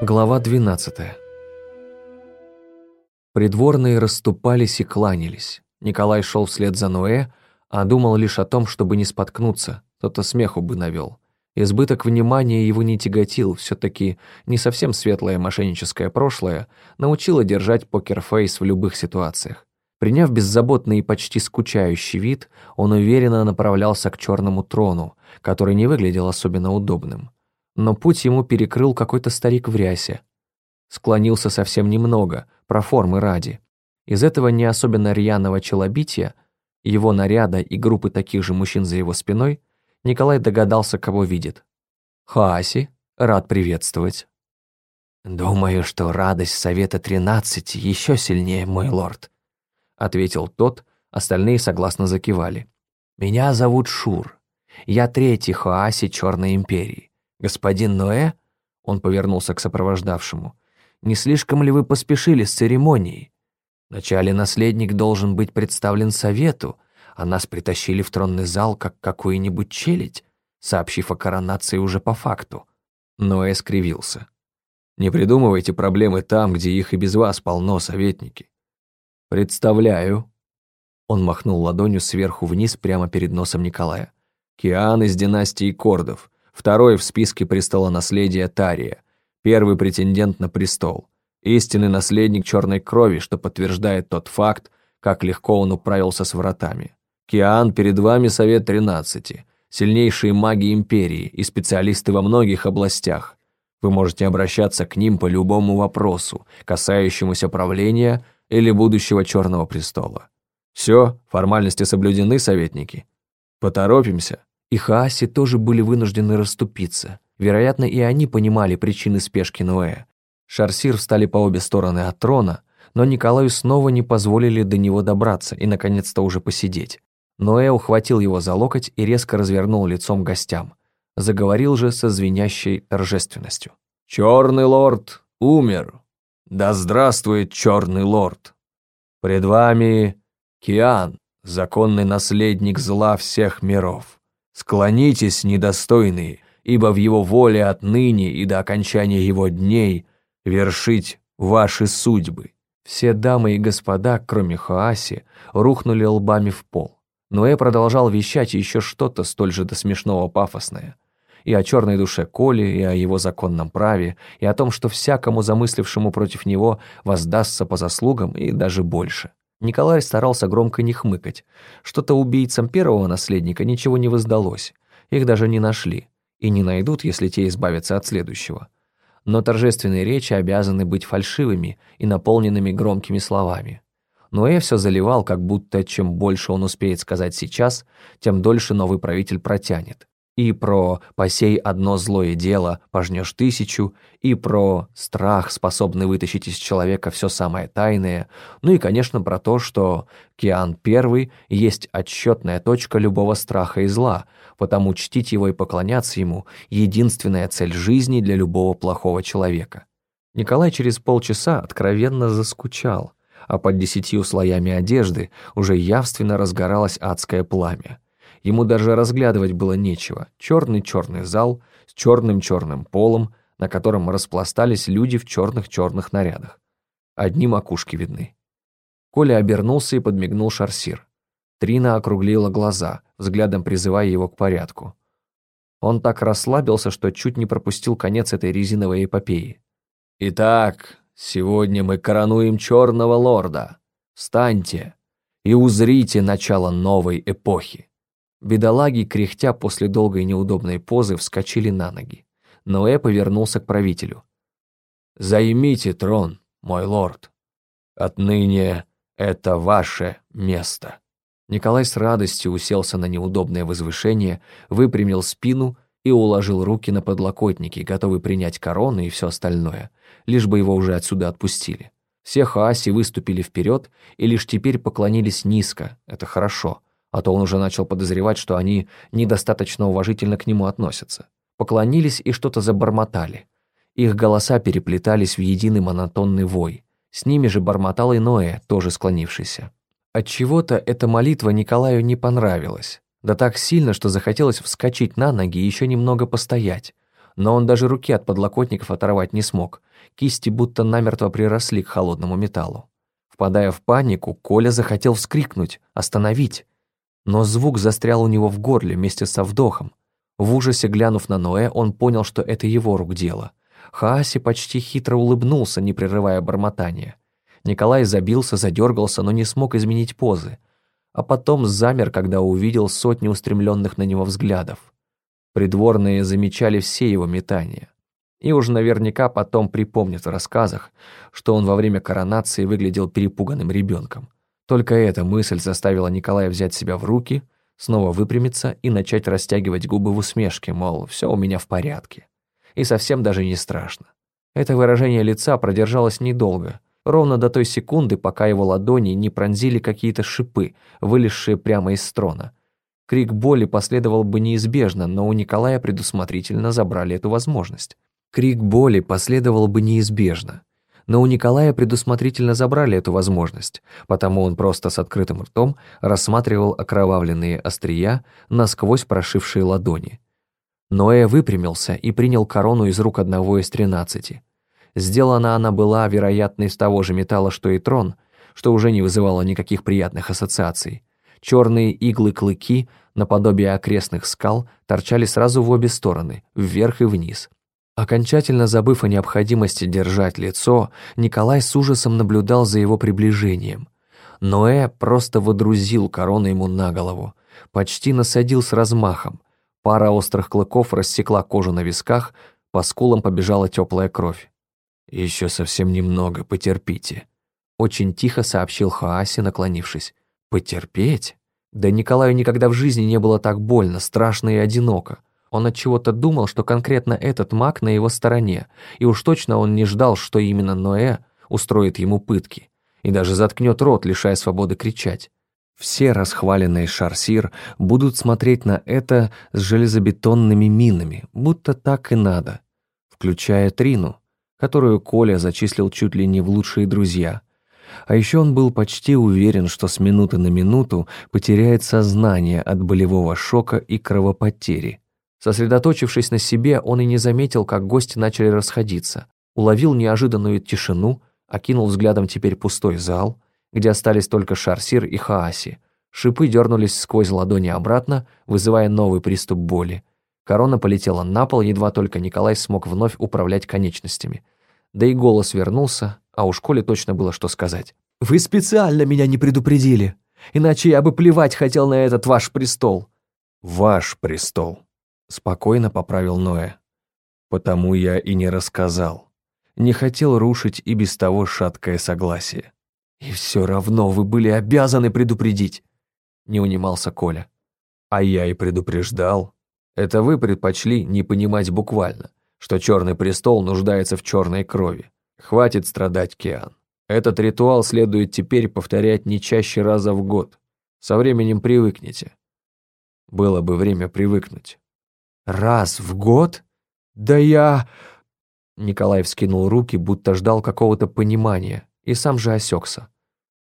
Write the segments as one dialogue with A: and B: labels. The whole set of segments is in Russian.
A: Глава 12. Придворные расступались и кланялись. Николай шел вслед за Ноэ, а думал лишь о том, чтобы не споткнуться, то-то смеху бы навел. Избыток внимания его не тяготил, все-таки не совсем светлое мошенническое прошлое научило держать покерфейс в любых ситуациях. Приняв беззаботный и почти скучающий вид, он уверенно направлялся к черному трону, который не выглядел особенно удобным но путь ему перекрыл какой-то старик в рясе. Склонился совсем немного, про формы ради. Из этого не особенно рьяного челобития, его наряда и группы таких же мужчин за его спиной, Николай догадался, кого видит. «Хааси, рад приветствовать».
B: «Думаю, что радость Совета Тринадцати еще сильнее, мой лорд», ответил тот, остальные согласно закивали. «Меня зовут Шур. Я третий Хааси Черной Империи. «Господин Ноэ?» Он повернулся к сопровождавшему. «Не слишком ли вы поспешили с церемонией? Вначале наследник должен быть представлен совету, а нас притащили в тронный зал, как какую-нибудь челядь, сообщив о коронации уже по факту».
A: Ноэ скривился. «Не придумывайте проблемы там, где их и без вас полно, советники». «Представляю». Он махнул ладонью сверху вниз прямо перед носом Николая. «Киан из династии Кордов» Второй в списке престола наследия Тария, первый претендент на престол, истинный наследник черной крови, что подтверждает тот факт, как легко он управился с вратами. Киан, перед вами совет тринадцати, сильнейшие маги империи и специалисты во многих областях. Вы можете обращаться к ним по любому вопросу, касающемуся правления или будущего черного престола. Все, формальности соблюдены, советники. Поторопимся и Хааси тоже были вынуждены расступиться. Вероятно, и они понимали причины спешки Ноэ. Шарсир встали по обе стороны от трона, но Николаю снова не позволили до него добраться и, наконец-то, уже посидеть. Ноэ ухватил его за локоть и резко развернул лицом гостям. Заговорил же со звенящей торжественностью. «Черный лорд умер! Да здравствует черный лорд! Пред вами Киан, законный наследник зла всех миров. Склонитесь, недостойные, ибо в его воле отныне и до окончания его дней вершить ваши судьбы». Все дамы и господа, кроме Хоаси, рухнули лбами в пол. Ноэ продолжал вещать еще что-то столь же до смешного пафосное. И о черной душе Коли, и о его законном праве, и о том, что всякому замыслившему против него воздастся по заслугам и даже больше. Николай старался громко не хмыкать. Что-то убийцам первого наследника ничего не воздалось. Их даже не нашли. И не найдут, если те избавятся от следующего. Но торжественные речи обязаны быть фальшивыми и наполненными громкими словами. Ноэ все заливал, как будто чем больше он успеет сказать сейчас, тем дольше новый правитель протянет и про «посей одно злое дело, пожнешь тысячу», и про страх, способный вытащить из человека все самое тайное, ну и, конечно, про то, что Киан Первый есть отсчетная точка любого страха и зла, потому чтить его и поклоняться ему — единственная цель жизни для любого плохого человека. Николай через полчаса откровенно заскучал, а под десятью слоями одежды уже явственно разгоралось адское пламя. Ему даже разглядывать было нечего. Черный-черный зал с черным-черным полом, на котором распластались люди в черных-черных нарядах. Одни макушки видны. Коля обернулся и подмигнул шарсир. Трина округлила глаза, взглядом призывая его к порядку. Он так расслабился, что чуть не пропустил конец этой резиновой эпопеи. «Итак, сегодня мы коронуем черного лорда. Встаньте и узрите начало новой эпохи». Бедолаги, кряхтя после долгой неудобной позы, вскочили на ноги. Ноэ повернулся к правителю. «Займите трон, мой лорд. Отныне это ваше место». Николай с радостью уселся на неудобное возвышение, выпрямил спину и уложил руки на подлокотники, готовый принять корону и все остальное, лишь бы его уже отсюда отпустили. Все хааси выступили вперед и лишь теперь поклонились низко, это хорошо, а то он уже начал подозревать, что они недостаточно уважительно к нему относятся. Поклонились и что-то забормотали. Их голоса переплетались в единый монотонный вой. С ними же бормотал и Ноэ, тоже склонившийся. Отчего-то эта молитва Николаю не понравилась. Да так сильно, что захотелось вскочить на ноги и еще немного постоять. но он даже руки от подлокотников оторвать не смог. Кисти будто намертво приросли к холодному металлу. Впадая в панику, Коля захотел вскрикнуть, остановить. Но звук застрял у него в горле вместе со вдохом. В ужасе глянув на Ноэ, он понял, что это его рук дело. Хааси почти хитро улыбнулся, не прерывая бормотания. Николай забился, задергался, но не смог изменить позы. А потом замер, когда увидел сотни устремленных на него взглядов. Придворные замечали все его метания. И уж наверняка потом припомнят в рассказах, что он во время коронации выглядел перепуганным ребенком. Только эта мысль заставила Николая взять себя в руки, снова выпрямиться и начать растягивать губы в усмешке, мол, все у меня в порядке. И совсем даже не страшно. Это выражение лица продержалось недолго, ровно до той секунды, пока его ладони не пронзили какие-то шипы, вылезшие прямо из строна. Крик боли последовал бы неизбежно, но у Николая предусмотрительно забрали эту возможность. Крик боли последовал бы неизбежно, но у Николая предусмотрительно забрали эту возможность, потому он просто с открытым ртом рассматривал окровавленные острия, насквозь прошившие ладони. Ноэ выпрямился и принял корону из рук одного из тринадцати. Сделана она была, вероятно, из того же металла, что и трон, что уже не вызывало никаких приятных ассоциаций. Черные иглы-клыки, наподобие окрестных скал, торчали сразу в обе стороны, вверх и вниз. Окончательно забыв о необходимости держать лицо, Николай с ужасом наблюдал за его приближением. Ноэ просто водрузил корону ему на голову, почти насадил с размахом. Пара острых клыков рассекла кожу на висках, по скулам побежала теплая кровь. «Еще совсем немного, потерпите», — очень тихо сообщил Хааси, наклонившись. Потерпеть? Да Николаю никогда в жизни не было так больно, страшно и одиноко. Он от чего-то думал, что конкретно этот маг на его стороне, и уж точно он не ждал, что именно Ноэ устроит ему пытки и даже заткнет рот, лишая свободы кричать. Все расхваленные шарсир будут смотреть на это с железобетонными минами, будто так и надо, включая Трину, которую Коля зачислил чуть ли не в лучшие друзья, а еще он был почти уверен, что с минуты на минуту потеряет сознание от болевого шока и кровопотери. Сосредоточившись на себе, он и не заметил, как гости начали расходиться. Уловил неожиданную тишину, окинул взглядом теперь пустой зал, где остались только Шарсир и Хааси. Шипы дернулись сквозь ладони обратно, вызывая новый приступ боли. Корона полетела на пол, едва только Николай смог вновь управлять конечностями. Да и голос вернулся, а у школе точно было что сказать. «Вы специально меня не предупредили, иначе я бы плевать хотел на этот ваш престол».
B: «Ваш престол», — спокойно поправил Ноэ. «Потому я и не рассказал. Не хотел рушить и без того шаткое согласие».
A: «И все равно вы были обязаны предупредить», — не унимался Коля.
B: «А я и предупреждал. Это вы предпочли не понимать буквально, что Черный престол нуждается в черной крови. Хватит страдать, Киан. Этот ритуал следует теперь повторять не чаще раза в год. Со временем привыкнете. Было бы время привыкнуть.
A: Раз в год? Да я... Николай вскинул руки, будто ждал какого-то понимания, и сам же осекся.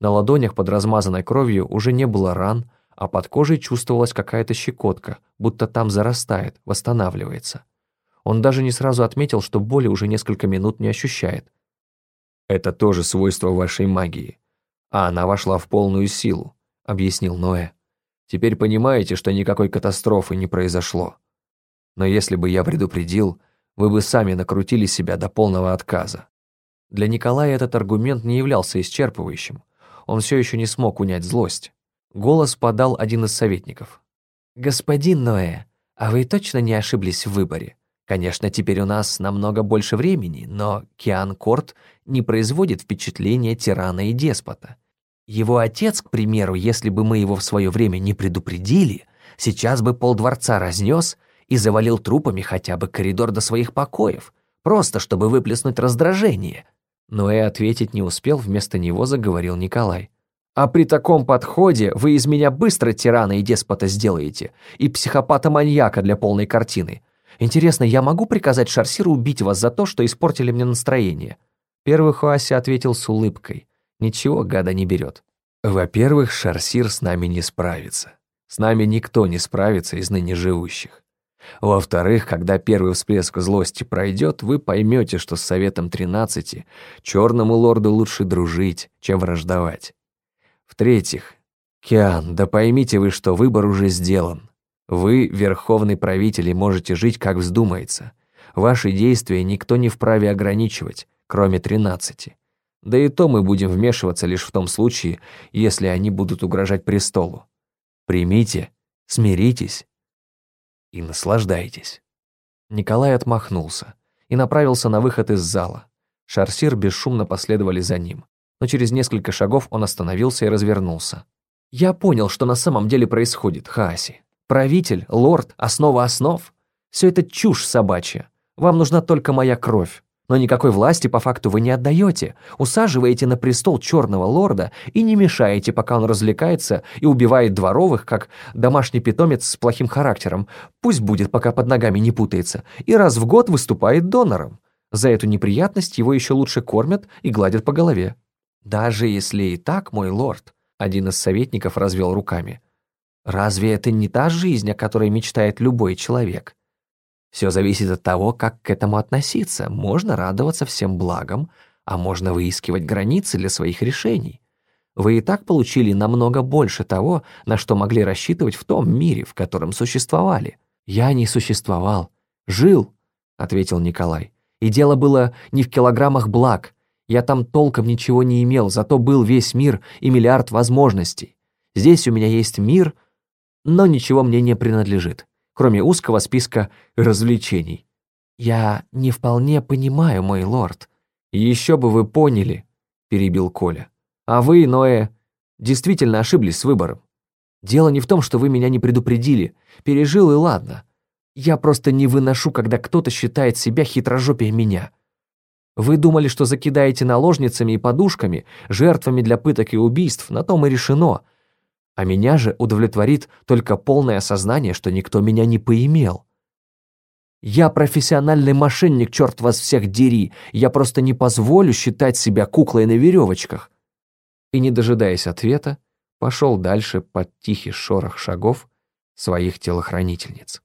A: На ладонях под размазанной кровью уже не было ран, а под кожей чувствовалась какая-то щекотка, будто там зарастает, восстанавливается. Он даже не сразу отметил, что боли уже несколько минут не ощущает.
B: Это тоже свойство вашей магии. А она вошла в полную силу, объяснил Ноэ. Теперь понимаете, что никакой катастрофы не произошло. Но если бы я предупредил, вы бы сами накрутили себя до полного отказа.
A: Для Николая этот аргумент не являлся исчерпывающим. Он все еще не смог унять злость. Голос подал один из советников. «Господин Ноэ, а вы точно не ошиблись в выборе? Конечно, теперь у нас намного больше времени, но Киан Корт не производит впечатления тирана и деспота. Его отец, к примеру, если бы мы его в свое время не предупредили, сейчас бы полдворца разнес и завалил трупами хотя бы коридор до своих покоев, просто чтобы выплеснуть раздражение. Но и ответить не успел, вместо него заговорил Николай. А при таком подходе вы из меня быстро тирана и деспота сделаете, и психопата-маньяка для полной картины. Интересно, я могу приказать Шарсиру убить вас за то, что испортили мне настроение?» Первый Хуаси ответил с улыбкой. «Ничего гада не берет».
B: «Во-первых, Шарсир с нами не справится. С нами никто не справится из ныне живущих.
A: Во-вторых, когда первый всплеск злости пройдет, вы поймете, что с Советом Тринадцати черному лорду лучше дружить, чем враждовать. В-третьих, Киан, да поймите вы, что выбор уже сделан. Вы, верховный правитель, и можете жить, как вздумается. Ваши действия никто не вправе ограничивать, кроме тринадцати. Да и то мы будем вмешиваться лишь в том случае, если они будут угрожать престолу. Примите, смиритесь и наслаждайтесь».
B: Николай отмахнулся и направился на выход из зала. Шарсир бесшумно последовали за ним, но через несколько шагов он остановился и развернулся. «Я понял, что на самом деле происходит, Хааси. Правитель, лорд, основа основ — все это чушь собачья. Вам нужна только моя кровь. Но никакой власти по факту вы не отдаете, усаживаете на престол черного лорда и не мешаете, пока он развлекается и убивает дворовых, как домашний питомец с плохим характером. Пусть будет, пока под ногами не путается, и раз в год выступает донором. За эту неприятность его еще лучше кормят и гладят по голове. Даже если и так, мой лорд, один из советников развел руками. Разве это не та жизнь, о которой мечтает любой человек? Все зависит от того, как к этому относиться. Можно радоваться всем благам, а можно выискивать границы для своих решений. Вы и так получили намного больше того, на что могли рассчитывать в том мире, в котором существовали. Я не существовал. Жил, ответил Николай. И дело было не в килограммах благ. Я там толком ничего не имел, зато был весь мир и миллиард возможностей. Здесь у меня есть мир, но ничего мне не принадлежит кроме узкого списка развлечений. «Я не вполне понимаю, мой лорд». «Еще бы вы поняли», — перебил Коля. «А вы, Ноэ, действительно ошиблись с выбором. Дело не в том, что вы меня не предупредили. Пережил и ладно. Я просто не выношу, когда кто-то считает себя хитрожопее меня. Вы думали, что закидаете наложницами и подушками, жертвами для пыток и убийств, на том и решено — а меня же удовлетворит только полное осознание, что никто меня не поимел. Я профессиональный мошенник, черт вас всех дери, я просто не позволю считать себя куклой на веревочках. И, не дожидаясь ответа, пошел дальше под тихий шорох шагов своих телохранительниц.